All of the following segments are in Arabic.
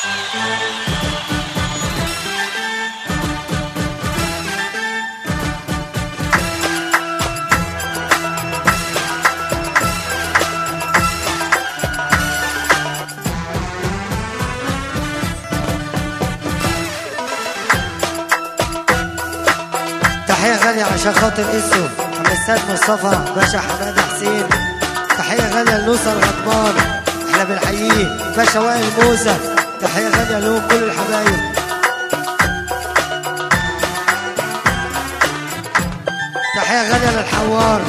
تحية غالية عشان خاطر اسو حمسات مصطفى باشا حماد حسين. تحية غالية لنوسة الغضبان إحنا بنحييه. باشا وائل موسى. تحية غالية لهم كل الحبايب. تحية غالية للحوار.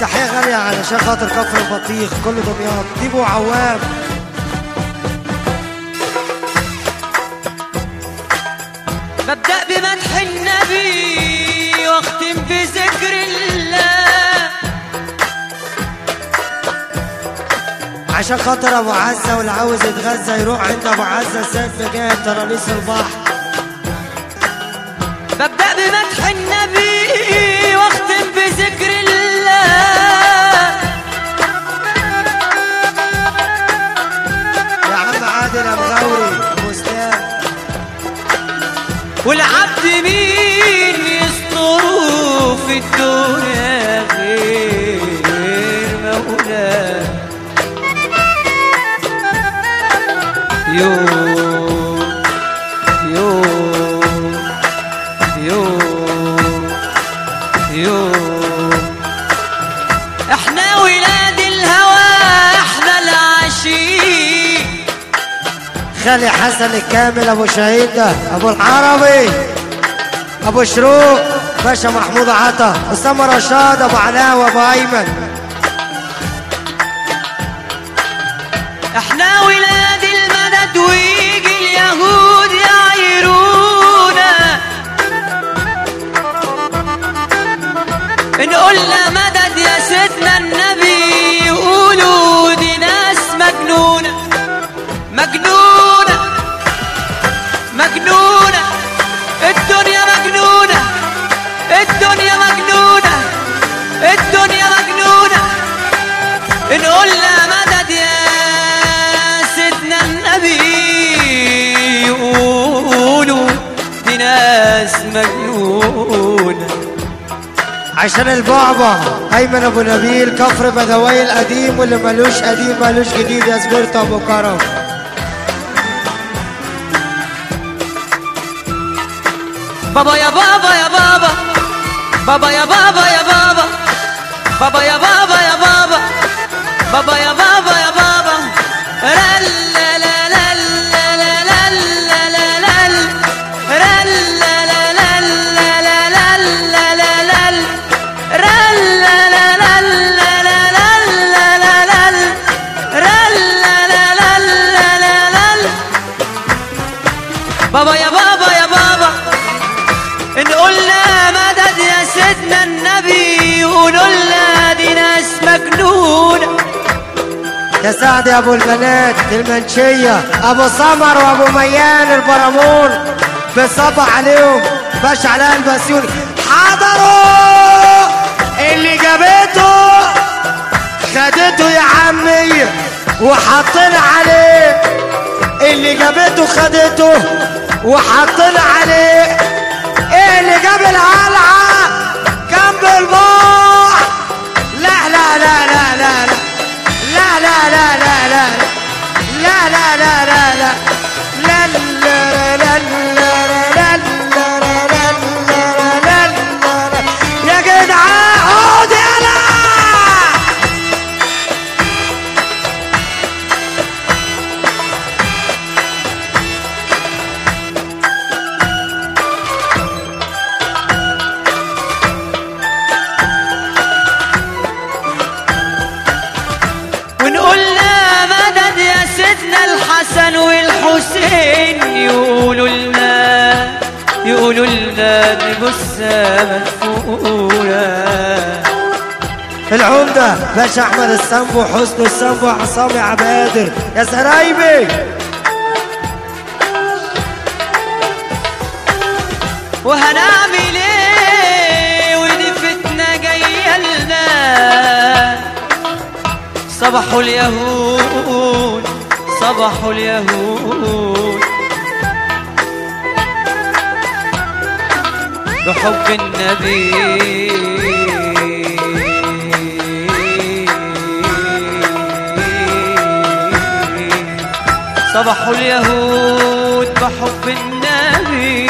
تحية غالية علشان خاطر كفر البطيخ كل دمياط ديبو عوام. ببدأ بمدح النبي. بذكر الله. عشان خاطر أبو عزة واللي عاوز يتغذى يروح عند أبو عزة سيف جاي ترابيس البحر. يوم يوم يوم يوم إحنا ولاد الهوى إحنا العشيق خالي حسن الكامل ابو شهيدة ابو العربي ابو شروق باشا محمود عطا اسامة رشاد ابو علاء وابو ايمن. إحنا ولاد ان قلنا مدد يا سيدنا النبي. يقولوا دي ناس مجنونة مجنونة مجنونة. الدنيا مجنونة الدنيا مجنونة الدنيا مجنونة. إن قلنا مدد يا سيدنا النبي. يقولوا دي ناس مجنونة. عشان البعبع. ايمن أبو نبيل كفر بدوي القديم واللي ملوش قديم ملوش جديد. يا زبيرت أبو كرم. بابا يا بابا يا بابا. بابا يا بابا يا بابا. بابا يا بابا يا بابا. بابا يا بابا يا بابا. لا سيدنا النبي يقولوا لنا دي ناس مجنونه يا سعد يا أبو البنات المنشية أبو سمر وأبو ميان البرامون بصبع عليهم باش علاء البسيوني حضروا اللي جابته خدته يا عمي وحطينا عليه. اللي جابته خدته وحطينا عليه. إيه اللي جاب القلعه جنب البحر لا لا لا لا لا لا لا لا لا لا لا لا لا لا لا لا الحسن والحسين يقولوا لنا يقولوا لنا الجثة مدفونة. العمدة باشا أحمد السمبو حسن السمبو عصامي عبادر. يا سرايبي! وهنعمل إيه ودي فتنة جاية لنا. صباحو اليهود صبحوا اليهود. بحب النبي. صبحوا اليهود بحب النبي.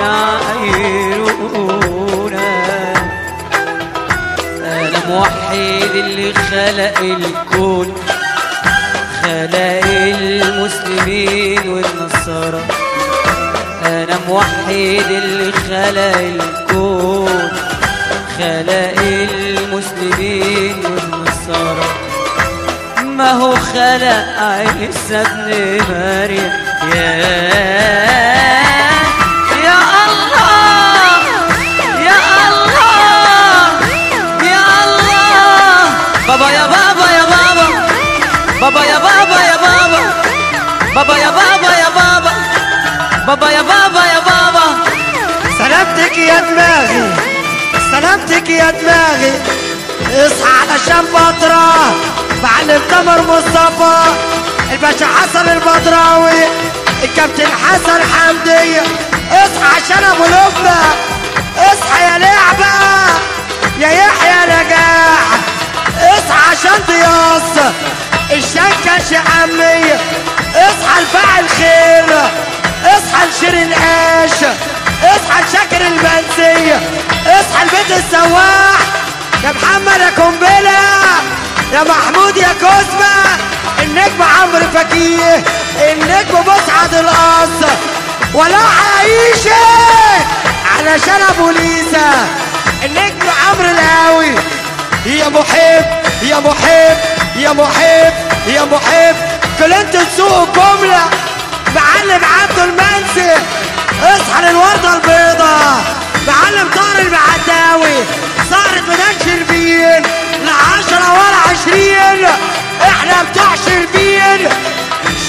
يا عيرونا أنا موحد اللي خلق الكون خلق المسلمين والنصارى. أنا موحد اللي خلق الكون خلق المسلمين والنصارى. ما هو خلق عيسى ابن مريم يا الله يا يا دماغي. اصحى علشان بطرة معلم تمر مصطفى. الباشا حسن البدراوي الكابتن حسن حمدي. اصحى عشان ابو لبنى اصحى يا لعبة يا يحيى نجاح. اصحى عشان ضياص الشنكة شعمية اصحى الفاعل خير. اصحى لشير القاش اصحى لشاكر المنسية اصحى البيت السواح. يا محمد يا قنبلة. يا محمود يا كوزمة النجم عمرو فكيه النجم مسعد القص. ولا عايشة علشان أبو ليسا. النجم عمرو الهاوي. يا محب يا محب يا محب يا محب كلنت سوق الجملة معلم عبد المنسي. اصحى للوردة البيضاء. معلم طار المعداوي صارت ميدان شربين لعشرة ولا عشرين إحنا بتوع شربين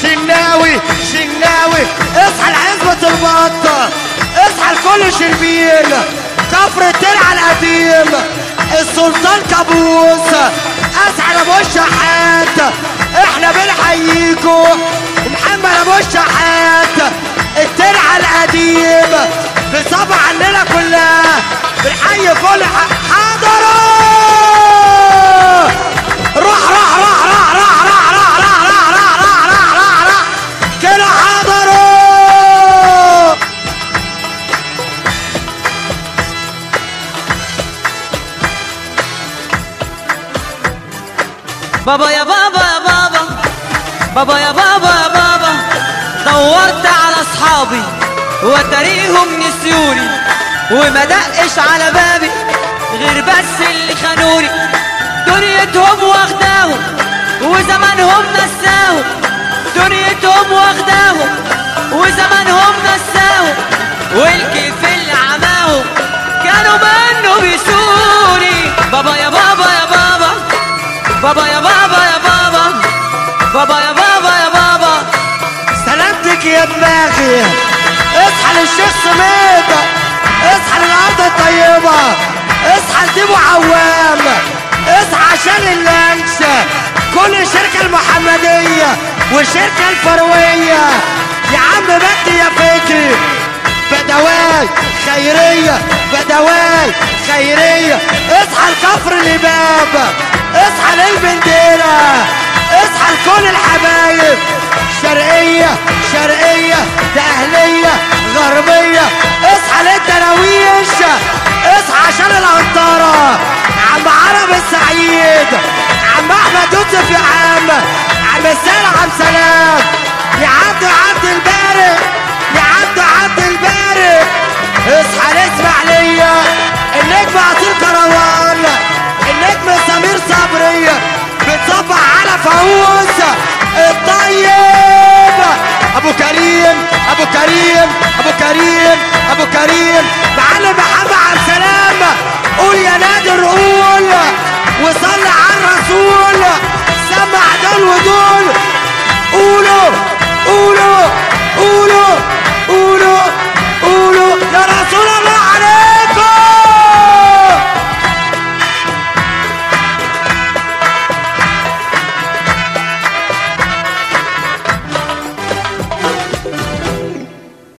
شناوي شناوي اصحى لعزبة البطة اصحى لكل شربين كفر الدرع القديم السلطان كابوس اسعد ابو الشحات إحنا بنحييكوا محمد أبو الشحات. الترعه القديم بصبع عننا كلها بنحيي كل ح- حضروا روح روح روح روح روح روح روح روح روح روح روح روح روح روح كده حضروا بابا يا بابا يا بابا بابا يا بابا يا بابا دورت أصحابي وتريهم نسيوني وما دقش على بابي غير بس اللي خانوني. دنيتهم واخداهم وزمانهم نساهم. دنيتهم واخداهم وزمانهم نساهم. والكيف اللي عماهم كانوا منه بيسوني. بابا يا بابا يا بابا. بابا يا بابا يا بابا. بابا يا دماغي اصحى للشيخ سميد. اصحى للارض الطيبة اصحى لديبو عوام. اصحى عشان اللانش. كل الشركة المحمدية والشركة الفروية. يا عم مجدي يا فكري بدواي خيرية. بدواي خيرية. اصحى لكفر الإمام اصحى للبنديرة. اصحى لكل الحبايب. شرقية شرقية دهلية غربية. اصحى للدراويش كريم أبو كريم أبو كريم. معلم محمد عبد السلام قول يا نادر قول وصلي على الرسول. سمع دول ودول